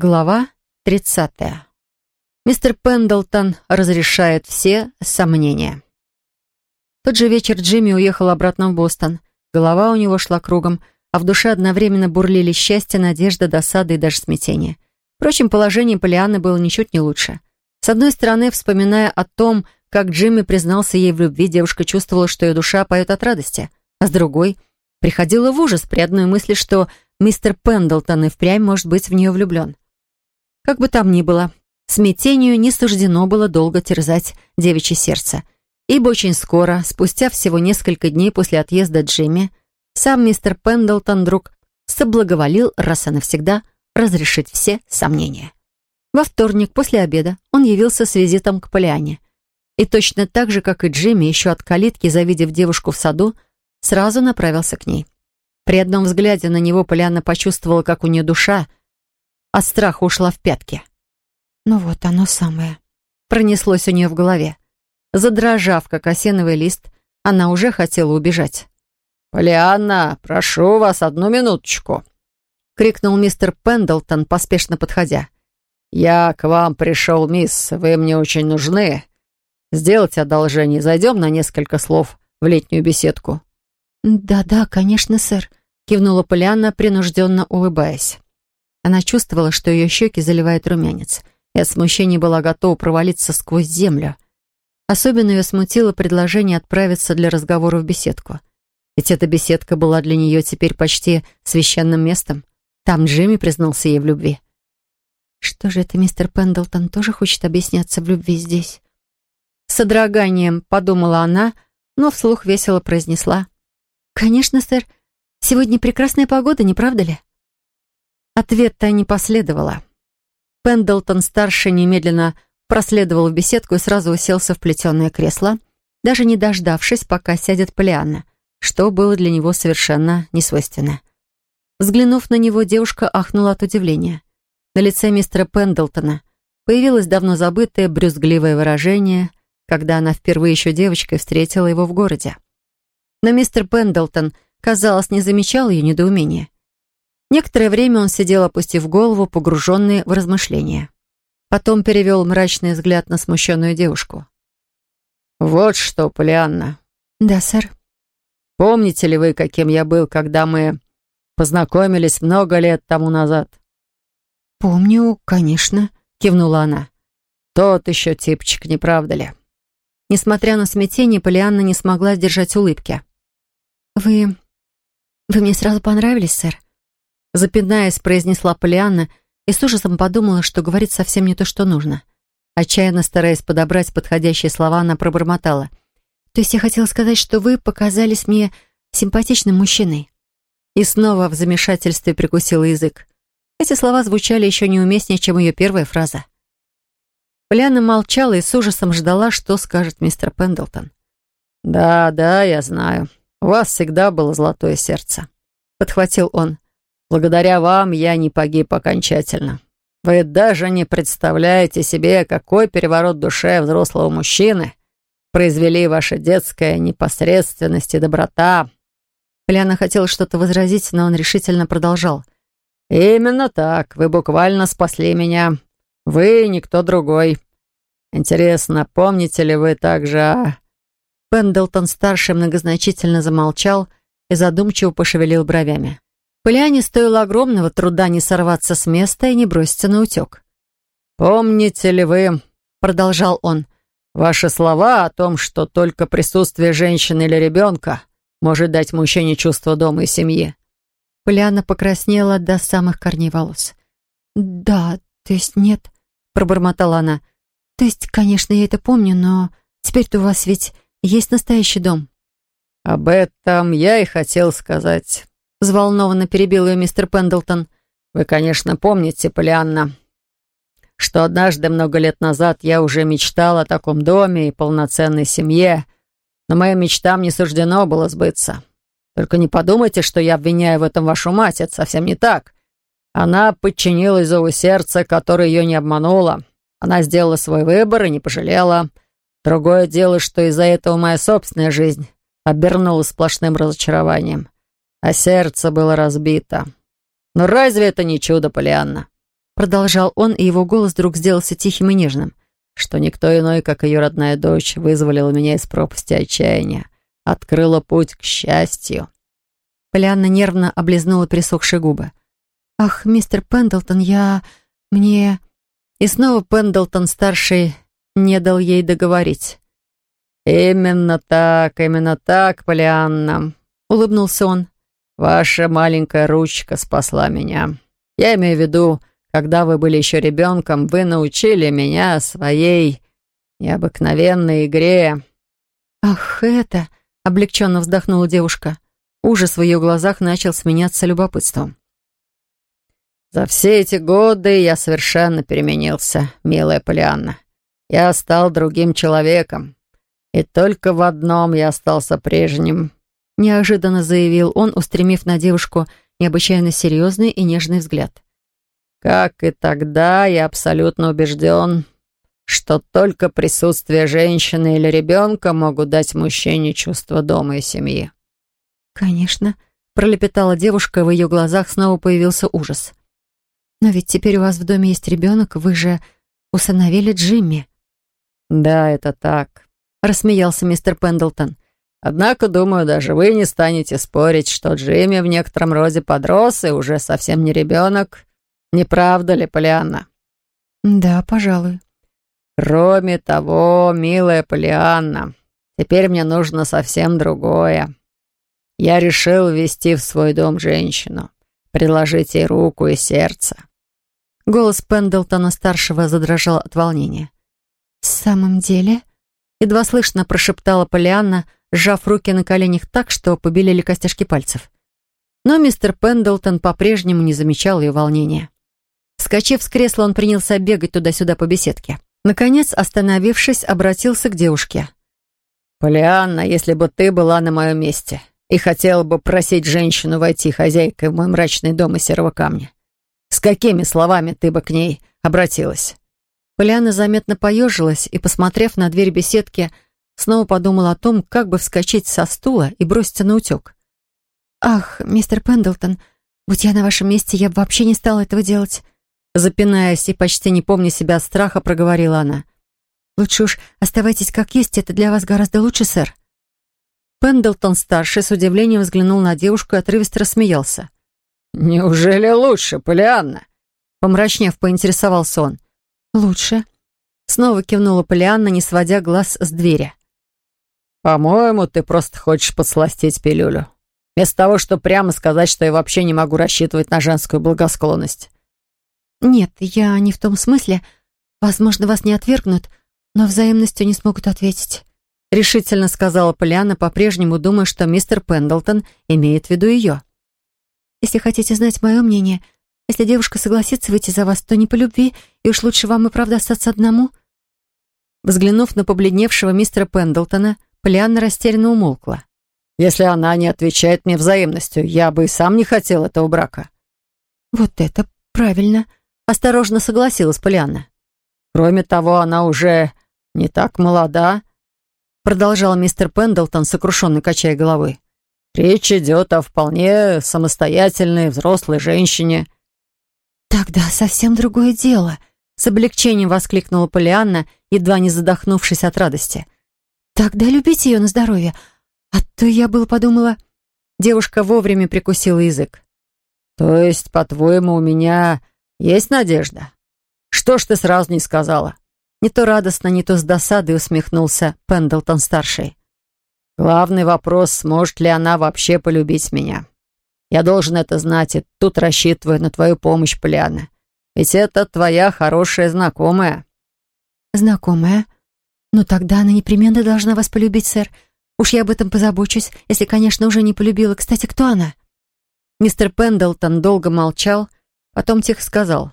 Глава 30. Мистер Пендлтон разрешает все сомнения. Тот же вечер Джимми уехал обратно в Бостон. Голова у него шла кругом, а в душе одновременно бурлили счастье, надежда, досада и даже смятение. Впрочем, положение Полианны было ничуть не лучше. С одной стороны, вспоминая о том, как Джимми признался ей в любви, девушка чувствовала, что ее душа поет от радости, а с другой — приходила в ужас при одной мысли, что мистер Пендлтон и впрямь может быть в нее влюблен. Как бы там ни было, смятению не суждено было долго терзать девичье сердце, ибо очень скоро, спустя всего несколько дней после отъезда Джимми, сам мистер Пендлтон вдруг соблаговолил раз и навсегда разрешить все сомнения. Во вторник после обеда он явился с визитом к Полиане. И точно так же, как и Джимми, еще от калитки, завидев девушку в саду, сразу направился к ней. При одном взгляде на него Полиана почувствовала, как у нее душа от страха ушла в пятки. Ну вот оно самое. Пронеслось у нее в голове. Задрожав, как осиновый лист, она уже хотела убежать. «Полианна, прошу вас одну минуточку», — крикнул мистер Пендлтон, поспешно подходя. «Я к вам пришел, мисс, вы мне очень нужны. Сделайте одолжение, зайдем на несколько слов в летнюю беседку». «Да-да, конечно, сэр», — кивнула Полианна, принужденно улыбаясь. Она чувствовала, что ее щеки заливает румянец, и от смущения была готова провалиться сквозь землю. Особенно ее смутило предложение отправиться для разговора в беседку. Ведь эта беседка была для нее теперь почти священным местом. Там Джимми признался ей в любви. Что же это мистер Пендлтон тоже хочет объясняться в любви здесь? С содроганием подумала она, но вслух весело произнесла. «Конечно, сэр. Сегодня прекрасная погода, не правда ли?» Ответа не последовало. Пендлтон-старший немедленно проследовал в беседку и сразу уселся в плетеное кресло, даже не дождавшись, пока сядет Полианна, что было для него совершенно несвойственно. Взглянув на него, девушка ахнула от удивления. На лице мистера Пендлтона появилось давно забытое брюзгливое выражение, когда она впервые еще девочкой встретила его в городе. Но мистер Пендлтон, казалось, не замечал ее недоумения. Некоторое время он сидел, опустив голову, погруженный в размышления. Потом перевел мрачный взгляд на смущенную девушку. «Вот что, Полианна». «Да, сэр». «Помните ли вы, каким я был, когда мы познакомились много лет тому назад?» «Помню, конечно», — кивнула она. «Тот еще типчик, не правда ли?» Несмотря на смятение, Полианна не смогла сдержать улыбки. «Вы... вы мне сразу понравились, сэр?» Запинаясь, произнесла Полианна и с ужасом подумала, что говорит совсем не то, что нужно. Отчаянно стараясь подобрать подходящие слова, она пробормотала. «То есть я хотела сказать, что вы показались мне симпатичным мужчиной?» И снова в замешательстве прикусила язык. Эти слова звучали еще неуместнее, чем ее первая фраза. Полиана молчала и с ужасом ждала, что скажет мистер Пендлтон. «Да, да, я знаю. У вас всегда было золотое сердце», — подхватил он. Благодаря вам я не погиб окончательно. Вы даже не представляете себе, какой переворот душе взрослого мужчины произвели ваша детская непосредственность и доброта». Поляна хотела что-то возразить, но он решительно продолжал. «Именно так. Вы буквально спасли меня. Вы никто другой. Интересно, помните ли вы также о...» Пендлтон-старший многозначительно замолчал и задумчиво пошевелил бровями. Полиане стоило огромного труда не сорваться с места и не броситься на утек. «Помните ли вы, — продолжал он, — ваши слова о том, что только присутствие женщины или ребенка может дать мужчине чувство дома и семьи?» Полиана покраснела до самых корней волос. «Да, то есть нет», — пробормотала она. «То есть, конечно, я это помню, но теперь-то у вас ведь есть настоящий дом». «Об этом я и хотел сказать. Взволнованно перебил ее мистер Пендлтон. «Вы, конечно, помните, Полианна, что однажды много лет назад я уже мечтал о таком доме и полноценной семье, но моим мечтам не суждено было сбыться. Только не подумайте, что я обвиняю в этом вашу мать, это совсем не так. Она подчинилась зову сердца, которое ее не обмануло. Она сделала свой выбор и не пожалела. Другое дело, что из-за этого моя собственная жизнь обернулась сплошным разочарованием а сердце было разбито. Но разве это не чудо, Полианна? продолжал он, и его голос вдруг сделался тихим и нежным, что никто иной, как ее родная дочь, вызволила меня из пропасти отчаяния, открыла путь к счастью. Полианна нервно облизнула присохшие губы. «Ах, мистер Пендлтон, я... мне...» И снова Пендлтон-старший не дал ей договорить. «Именно так, именно так, Полианна», — улыбнулся он. «Ваша маленькая ручка спасла меня. Я имею в виду, когда вы были еще ребенком, вы научили меня своей необыкновенной игре». «Ах, это...» — облегченно вздохнула девушка. Ужас в ее глазах начал сменяться любопытством. «За все эти годы я совершенно переменился, милая Полианна. Я стал другим человеком. И только в одном я остался прежним», — неожиданно заявил он, устремив на девушку необычайно серьезный и нежный взгляд. «Как и тогда, я абсолютно убежден, что только присутствие женщины или ребенка могут дать мужчине чувство дома и семьи». «Конечно», — пролепетала девушка, в ее глазах снова появился ужас. «Но ведь теперь у вас в доме есть ребенок, вы же усыновили Джимми». «Да, это так», — рассмеялся мистер Пендлтон. «Однако, думаю, даже вы не станете спорить, что Джимми в некотором роде подрос и уже совсем не ребенок. Не правда ли, Полианна?» «Да, пожалуй». «Кроме того, милая Полианна, теперь мне нужно совсем другое. Я решил ввести в свой дом женщину, предложить ей руку и сердце. Голос Пендлтона-старшего задрожал от волнения. «В самом деле?» Едва слышно прошептала Полианна, сжав руки на коленях так, что побелели костяшки пальцев. Но мистер Пендлтон по-прежнему не замечал ее волнения. Вскочив с кресла, он принялся бегать туда-сюда по беседке. Наконец, остановившись, обратился к девушке. «Полианна, если бы ты была на моем месте и хотела бы просить женщину войти хозяйкой в мой мрачный дом из серого камня, с какими словами ты бы к ней обратилась?» Полиана заметно поежилась и, посмотрев на дверь беседки, снова подумала о том, как бы вскочить со стула и броситься на утек. «Ах, мистер Пендлтон, будь я на вашем месте, я бы вообще не стала этого делать». Запинаясь и почти не помня себя от страха, проговорила она. «Лучше уж оставайтесь как есть, это для вас гораздо лучше, сэр». Пендлтон-старший с удивлением взглянул на девушку и отрывисто рассмеялся. «Неужели лучше, Полианна?» Помрачнев, поинтересовался он. «Лучше». Снова кивнула Полианна, не сводя глаз с двери. «По-моему, ты просто хочешь подсластить пилюлю. Вместо того, чтобы прямо сказать, что я вообще не могу рассчитывать на женскую благосклонность». «Нет, я не в том смысле. Возможно, вас не отвергнут, но взаимностью не смогут ответить», — решительно сказала Полианна, по-прежнему думая, что мистер Пендлтон имеет в виду ее. Если хотите знать мое мнение, если девушка согласится выйти за вас, то не по любви, и уж лучше вам и правда остаться одному». Взглянув на побледневшего мистера Пендлтона, Полианна растерянно умолкла. «Если она не отвечает мне взаимностью, я бы и сам не хотел этого брака». «Вот это правильно», — осторожно согласилась Полианна. «Кроме того, она уже не так молода», — продолжал мистер Пендлтон, сокрушенно качая головой. Речь идет о вполне самостоятельной взрослой женщине». «Тогда совсем другое дело», — с облегчением воскликнула Полианна, едва не задохнувшись от радости. «Тогда любите ее на здоровье, а то я было подумала...» Девушка вовремя прикусила язык. «То есть, по-твоему, у меня есть надежда? Что ж ты сразу не сказала?» Не то радостно, не то с досадой усмехнулся Пендлтон-старший. Главный вопрос, сможет ли она вообще полюбить меня. Я должен это знать, и тут рассчитываю на твою помощь, Поляна. Ведь это твоя хорошая знакомая». «Знакомая? Ну тогда она непременно должна вас полюбить, сэр. Уж я об этом позабочусь, если, конечно, уже не полюбила. Кстати, кто она?» Мистер Пендлтон долго молчал, потом тихо сказал.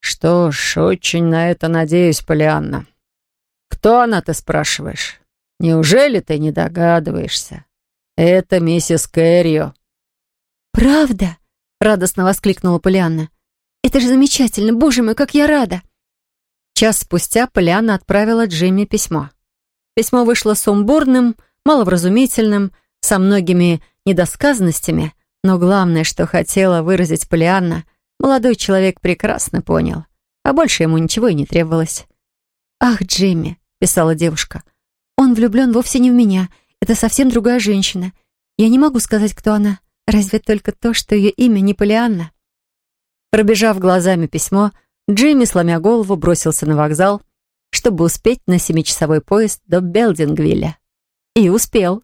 «Что ж, очень на это надеюсь, Полианна. Кто она, ты спрашиваешь?» Неужели ты не догадываешься? Это миссис Кэррио». «Правда?» — радостно воскликнула Полианна. «Это же замечательно! Боже мой, как я рада!» Час спустя Полианна отправила Джимми письмо. Письмо вышло сумбурным, маловразумительным, со многими недосказанностями, но главное, что хотела выразить Полианна, молодой человек прекрасно понял, а больше ему ничего и не требовалось. «Ах, Джимми», — писала девушка, — «он влюблен вовсе не в меня. Это совсем другая женщина. Я не могу сказать, кто она. Разве только то, что ее имя не Полианна». Пробежав глазами письмо, Джимми, сломя голову, бросился на вокзал, чтобы успеть на семичасовой поезд до Белдингвилля. И успел.